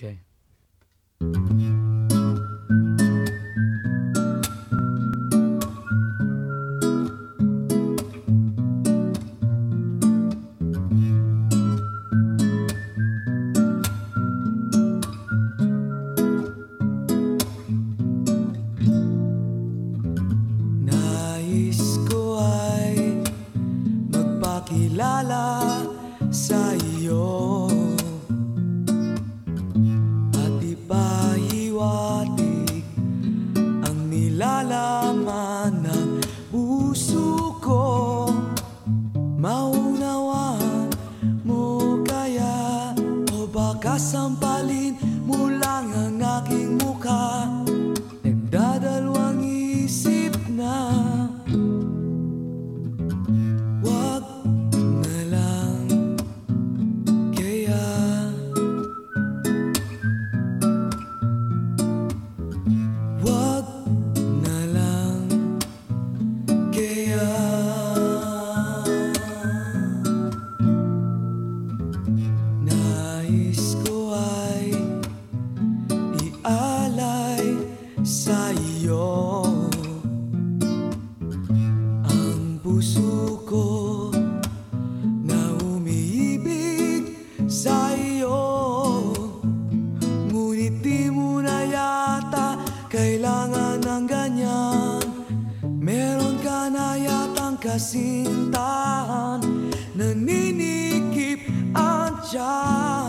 Okay. Nais ko ay magpakilala sa iyo o baka sampalin mo lang ang aking mukha. Nagdadalawang isip na ko na umiibig sa iyo Ngunit di mo na yata ng ganyan. Meron ka na yatang kasintahan Naninikip ang tiyan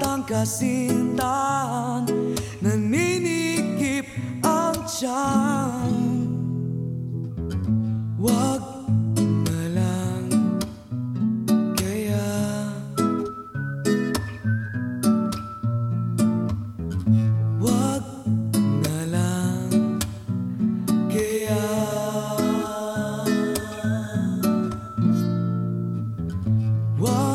na yatang kasintahan Naninikip ang tiyan. Wag na lang kaya. Wag na lang kaya. Wag